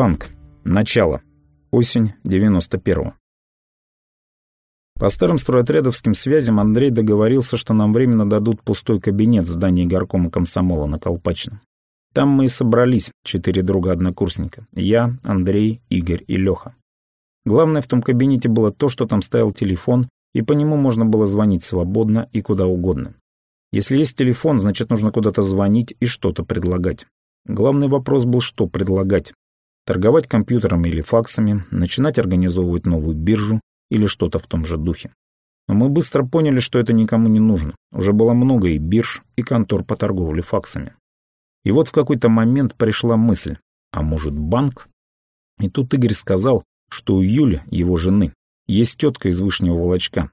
Банк. Начало. Осень 91-го. По старым стройотрядовским связям Андрей договорился, что нам временно дадут пустой кабинет в здании горкома комсомола на Колпачном. Там мы и собрались, четыре друга-однокурсника. Я, Андрей, Игорь и Леха. Главное в том кабинете было то, что там стоял телефон, и по нему можно было звонить свободно и куда угодно. Если есть телефон, значит нужно куда-то звонить и что-то предлагать. Главный вопрос был, что предлагать. Торговать компьютерами или факсами, начинать организовывать новую биржу или что-то в том же духе. Но мы быстро поняли, что это никому не нужно. Уже было много и бирж, и контор по торговле факсами. И вот в какой-то момент пришла мысль, а может банк? И тут Игорь сказал, что у Юли, его жены, есть тетка из Вышнего Волочка,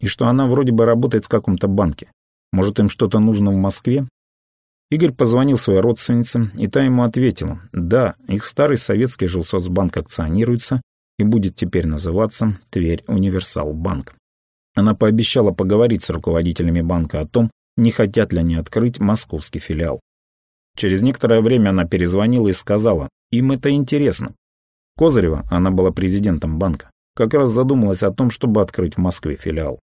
и что она вроде бы работает в каком-то банке. Может, им что-то нужно в Москве? Игорь позвонил своей родственнице, и та ему ответила, да, их старый советский жилсоцбанк акционируется и будет теперь называться Тверь Универсал Банк. Она пообещала поговорить с руководителями банка о том, не хотят ли они открыть московский филиал. Через некоторое время она перезвонила и сказала, им это интересно. Козырева, она была президентом банка, как раз задумалась о том, чтобы открыть в Москве филиал.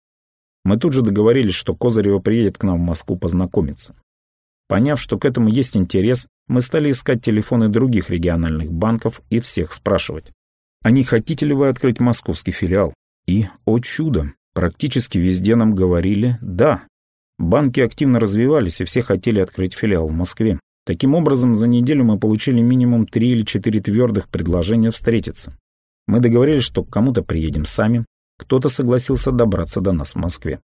Мы тут же договорились, что Козырева приедет к нам в Москву познакомиться. Поняв, что к этому есть интерес, мы стали искать телефоны других региональных банков и всех спрашивать. А не хотите ли вы открыть московский филиал? И, о чудо, практически везде нам говорили «да». Банки активно развивались, и все хотели открыть филиал в Москве. Таким образом, за неделю мы получили минимум три или четыре твердых предложения встретиться. Мы договорились, что к кому-то приедем сами, кто-то согласился добраться до нас в Москве.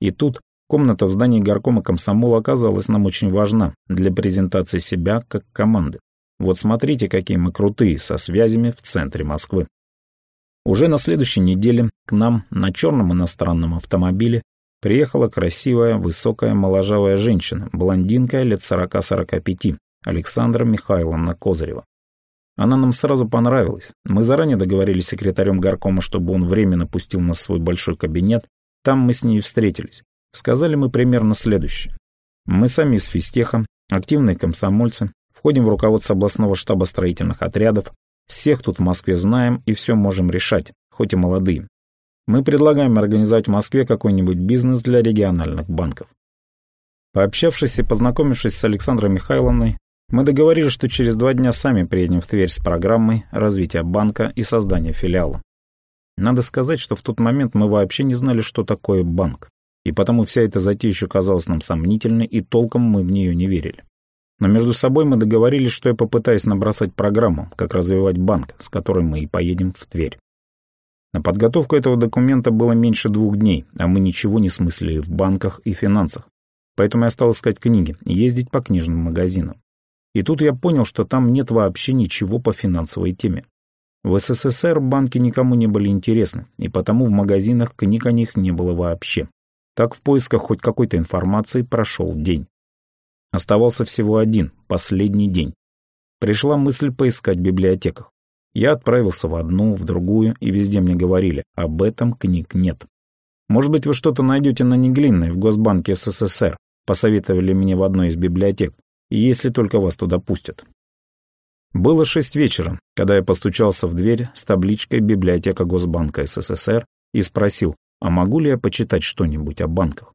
И тут комната в здании горкома комсомола оказалась нам очень важна для презентации себя как команды. Вот смотрите, какие мы крутые, со связями в центре Москвы. Уже на следующей неделе к нам на черном иностранном автомобиле приехала красивая, высокая, моложавая женщина, блондинка лет 40-45, Александра Михайловна Козырева. Она нам сразу понравилась. Мы заранее договорились с секретарем горкома, чтобы он временно пустил нас в свой большой кабинет. Там мы с ней встретились. Сказали мы примерно следующее. Мы сами из физтеха, активные комсомольцы, входим в руководство областного штаба строительных отрядов, всех тут в Москве знаем и все можем решать, хоть и молодые. Мы предлагаем организовать в Москве какой-нибудь бизнес для региональных банков. Пообщавшись и познакомившись с Александрой Михайловной, мы договорились, что через два дня сами приедем в Тверь с программой развития банка и создания филиала. Надо сказать, что в тот момент мы вообще не знали, что такое банк, и потому вся эта затея еще казалась нам сомнительной, и толком мы в нее не верили. Но между собой мы договорились, что я попытаюсь набросать программу, как развивать банк, с которой мы и поедем в Тверь. На подготовку этого документа было меньше двух дней, а мы ничего не смыслили в банках и финансах. Поэтому я стал искать книги и ездить по книжным магазинам. И тут я понял, что там нет вообще ничего по финансовой теме. В СССР банки никому не были интересны, и потому в магазинах книг о них не было вообще. Так в поисках хоть какой-то информации прошел день. Оставался всего один, последний день. Пришла мысль поискать в библиотеках. Я отправился в одну, в другую, и везде мне говорили, об этом книг нет. Может быть, вы что-то найдете на Неглинной в Госбанке СССР, посоветовали мне в одной из библиотек если только вас туда пустят. Было шесть вечера, когда я постучался в дверь с табличкой «Библиотека Госбанка СССР» и спросил, а могу ли я почитать что-нибудь о банках.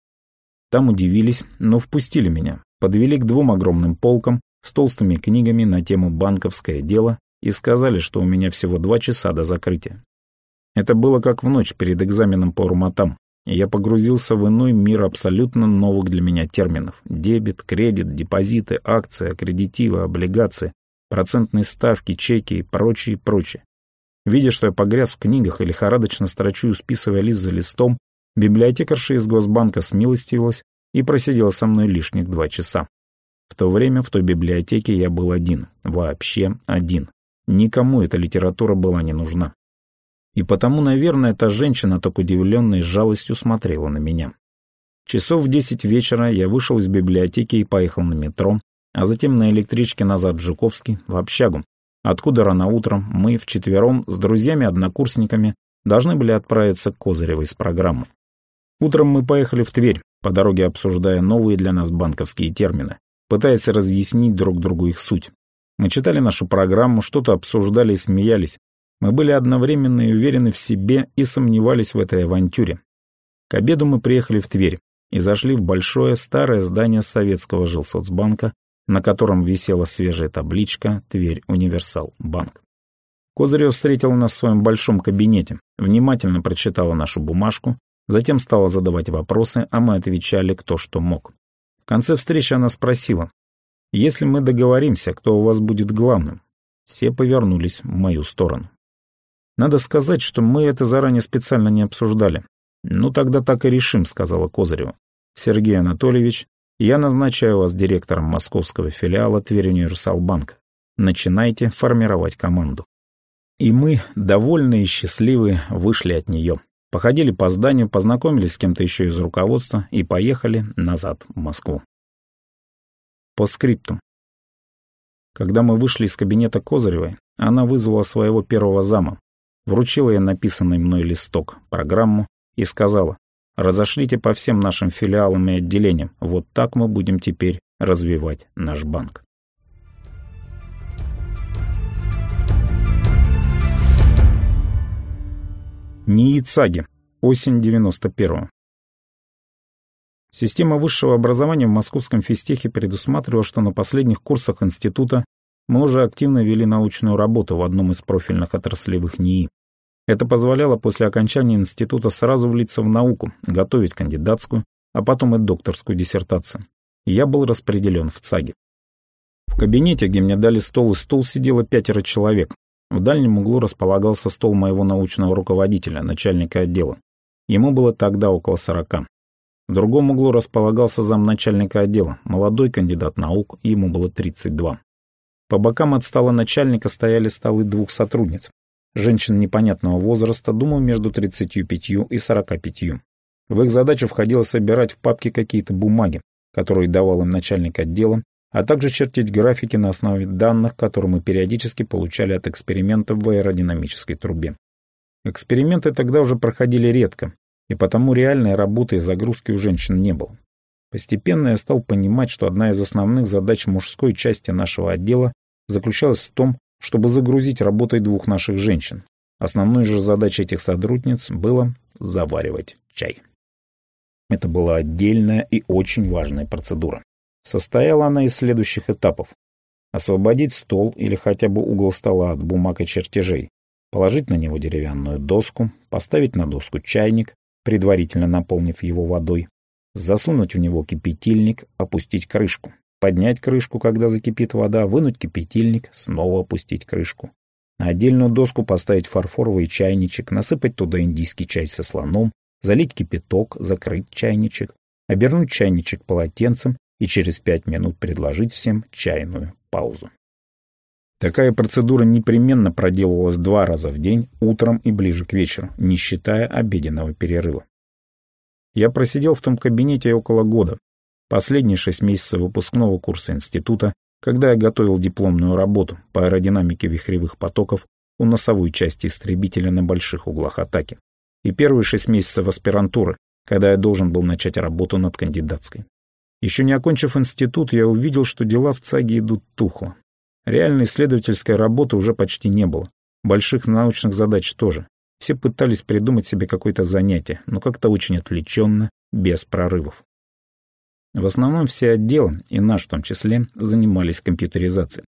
Там удивились, но впустили меня, подвели к двум огромным полкам с толстыми книгами на тему «Банковское дело» и сказали, что у меня всего два часа до закрытия. Это было как в ночь перед экзаменом по руматам, я погрузился в иной мир абсолютно новых для меня терминов. Дебет, кредит, депозиты, акции, аккредитивы, облигации, процентные ставки, чеки и прочее, прочее. Видя, что я погряз в книгах и лихорадочно строчу, списывая лист за листом, библиотекарша из Госбанка смилостивилась и просидела со мной лишних два часа. В то время в той библиотеке я был один, вообще один. Никому эта литература была не нужна. И потому, наверное, эта женщина так удивленно и с жалостью смотрела на меня. Часов в десять вечера я вышел из библиотеки и поехал на метро, а затем на электричке назад в Жуковский, в общагу, откуда рано утром мы вчетвером с друзьями-однокурсниками должны были отправиться к Козыревой с программой. Утром мы поехали в Тверь, по дороге обсуждая новые для нас банковские термины, пытаясь разъяснить друг другу их суть. Мы читали нашу программу, что-то обсуждали и смеялись. Мы были одновременно и уверены в себе и сомневались в этой авантюре. К обеду мы приехали в Тверь и зашли в большое старое здание советского жилсоцбанка, на котором висела свежая табличка «Тверь Универсал Банк». Козырев встретила нас в своем большом кабинете, внимательно прочитала нашу бумажку, затем стала задавать вопросы, а мы отвечали кто что мог. В конце встречи она спросила, «Если мы договоримся, кто у вас будет главным?» Все повернулись в мою сторону. Надо сказать, что мы это заранее специально не обсуждали. «Ну, тогда так и решим», — сказала Козырева. «Сергей Анатольевич, я назначаю вас директором московского филиала Тверь Универсал Банка. Начинайте формировать команду». И мы, довольные и счастливые, вышли от нее. Походили по зданию, познакомились с кем-то еще из руководства и поехали назад в Москву. По скрипту. Когда мы вышли из кабинета Козыревой, она вызвала своего первого зама, вручила ей написанный мной листок, программу и сказала, разошлите по всем нашим филиалам и отделениям, вот так мы будем теперь развивать наш банк. НИИЦАГИ. Осень 91-го. Система высшего образования в московском физтехе предусматривала, что на последних курсах института мы уже активно вели научную работу в одном из профильных отраслевых НИИ. Это позволяло после окончания института сразу влиться в науку, готовить кандидатскую, а потом и докторскую диссертацию. Я был распределен в ЦАГе. В кабинете, где мне дали стол и стул, сидело пятеро человек, в дальнем углу располагался стол моего научного руководителя, начальника отдела. Ему было тогда около сорока. В другом углу располагался замначальника отдела, молодой кандидат наук, ему было 32. По бокам от стола начальника стояли столы двух сотрудниц. Женщин непонятного возраста, думаю, между 35 и 45. В их задачу входило собирать в папке какие-то бумаги, которые давал им начальник отдела, а также чертить графики на основе данных, которые мы периодически получали от экспериментов в аэродинамической трубе. Эксперименты тогда уже проходили редко, и потому реальной работы и загрузки у женщин не было. Постепенно я стал понимать, что одна из основных задач мужской части нашего отдела заключалась в том, чтобы загрузить работой двух наших женщин. Основной же задачей этих сотрудниц было заваривать чай. Это была отдельная и очень важная процедура. Состояла она из следующих этапов. Освободить стол или хотя бы угол стола от бумаг и чертежей, положить на него деревянную доску, поставить на доску чайник, предварительно наполнив его водой, засунуть в него кипятильник, опустить крышку, поднять крышку, когда закипит вода, вынуть кипятильник, снова опустить крышку. На отдельную доску поставить фарфоровый чайничек, насыпать туда индийский чай со слоном, залить кипяток, закрыть чайничек, обернуть чайничек полотенцем и через пять минут предложить всем чайную паузу. Такая процедура непременно проделывалась два раза в день, утром и ближе к вечеру, не считая обеденного перерыва. Я просидел в том кабинете около года, последние шесть месяцев выпускного курса института, когда я готовил дипломную работу по аэродинамике вихревых потоков у носовой части истребителя на больших углах атаки, и первые шесть месяцев аспирантуры, когда я должен был начать работу над кандидатской. Еще не окончив институт, я увидел, что дела в ЦАГе идут тухло. Реальной исследовательской работы уже почти не было. Больших научных задач тоже. Все пытались придумать себе какое-то занятие, но как-то очень отвлеченно, без прорывов. В основном все отделы, и наш в том числе, занимались компьютеризацией.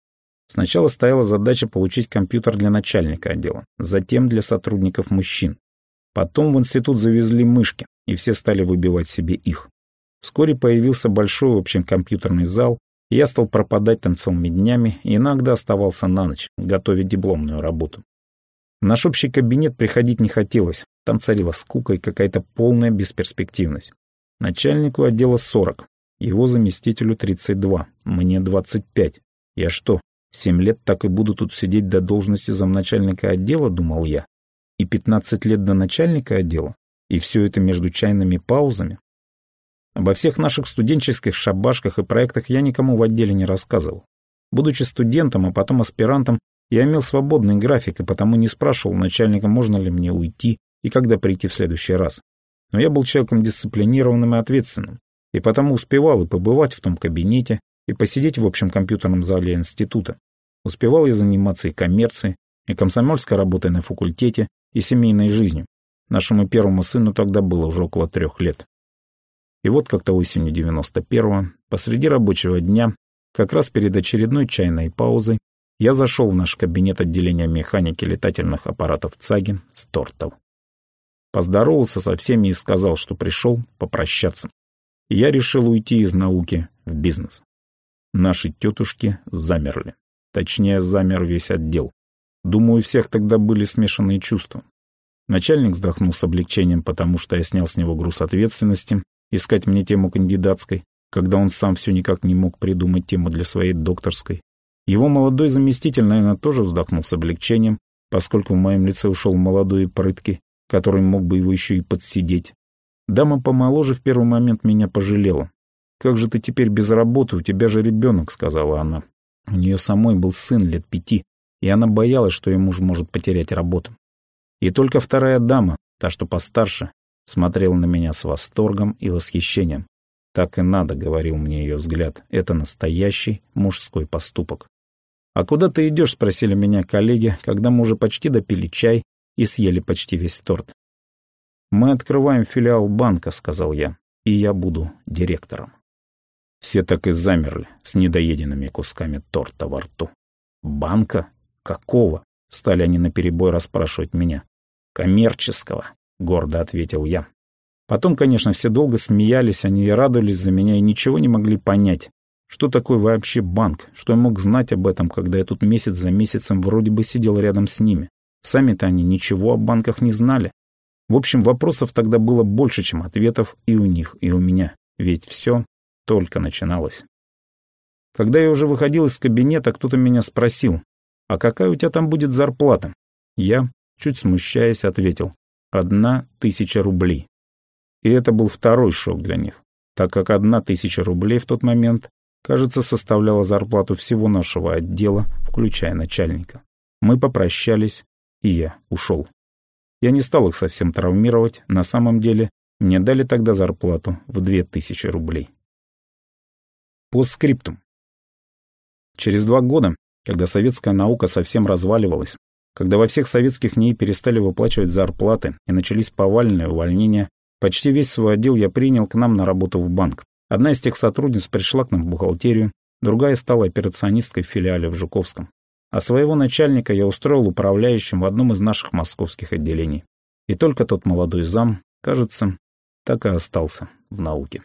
Сначала стояла задача получить компьютер для начальника отдела, затем для сотрудников мужчин. Потом в институт завезли мышки, и все стали выбивать себе их. Вскоре появился большой общий компьютерный зал, и я стал пропадать там целыми днями и иногда оставался на ночь, готовить дипломную работу. В наш общий кабинет приходить не хотелось, там царила скука и какая-то полная бесперспективность. Начальнику отдела 40, его заместителю 32, мне 25. Я что, 7 лет так и буду тут сидеть до должности замначальника отдела, думал я? И 15 лет до начальника отдела? И все это между чайными паузами? Обо всех наших студенческих шабашках и проектах я никому в отделе не рассказывал. Будучи студентом, а потом аспирантом, я имел свободный график и потому не спрашивал начальника, можно ли мне уйти и когда прийти в следующий раз. Но я был человеком дисциплинированным и ответственным, и потому успевал и побывать в том кабинете, и посидеть в общем компьютерном зале института. Успевал я заниматься и коммерцией, и комсомольской работой на факультете, и семейной жизнью. Нашему первому сыну тогда было уже около трех лет. И вот как-то осенью 91-го, посреди рабочего дня, как раз перед очередной чайной паузой, я зашел в наш кабинет отделения механики летательных аппаратов ЦАГИ с тортов. Поздоровался со всеми и сказал, что пришел попрощаться. Я решил уйти из науки в бизнес. Наши тетушки замерли. Точнее, замер весь отдел. Думаю, у всех тогда были смешанные чувства. Начальник вздохнул с облегчением, потому что я снял с него груз ответственности, искать мне тему кандидатской, когда он сам все никак не мог придумать тему для своей докторской. Его молодой заместитель, наверное, тоже вздохнул с облегчением, поскольку в моем лице ушел молодой и прыткий, который мог бы его еще и подсидеть. Дама помоложе в первый момент меня пожалела. «Как же ты теперь без работы, у тебя же ребенок», — сказала она. У нее самой был сын лет пяти, и она боялась, что ее муж может потерять работу. И только вторая дама, та, что постарше, смотрела на меня с восторгом и восхищением. «Так и надо», — говорил мне ее взгляд, — «это настоящий мужской поступок». «А куда ты идешь?» — спросили меня коллеги, когда мы уже почти допили чай и съели почти весь торт. «Мы открываем филиал банка», — сказал я, — «и я буду директором». Все так и замерли с недоеденными кусками торта во рту. «Банка? Какого?» — стали они наперебой расспрашивать меня. «Коммерческого», — гордо ответил я. Потом, конечно, все долго смеялись, они и радовались за меня и ничего не могли понять. Что такое вообще банк? Что я мог знать об этом, когда я тут месяц за месяцем вроде бы сидел рядом с ними? Сами-то они ничего о банках не знали. В общем, вопросов тогда было больше, чем ответов и у них, и у меня. Ведь все только начиналось. Когда я уже выходил из кабинета, кто-то меня спросил, «А какая у тебя там будет зарплата?» Я, чуть смущаясь, ответил, «Одна тысяча рублей». И это был второй шок для них, так как одна тысяча рублей в тот момент, кажется, составляла зарплату всего нашего отдела, включая начальника. Мы попрощались, и я ушел. Я не стал их совсем травмировать, на самом деле мне дали тогда зарплату в две тысячи рублей. Постскриптум. Через два года, когда советская наука совсем разваливалась, когда во всех советских НИИ перестали выплачивать зарплаты и начались повальные увольнения, почти весь свой отдел я принял к нам на работу в банк. Одна из тех сотрудниц пришла к нам в бухгалтерию, другая стала операционисткой в филиале в Жуковском. А своего начальника я устроил управляющим в одном из наших московских отделений. И только тот молодой зам, кажется, так и остался в науке.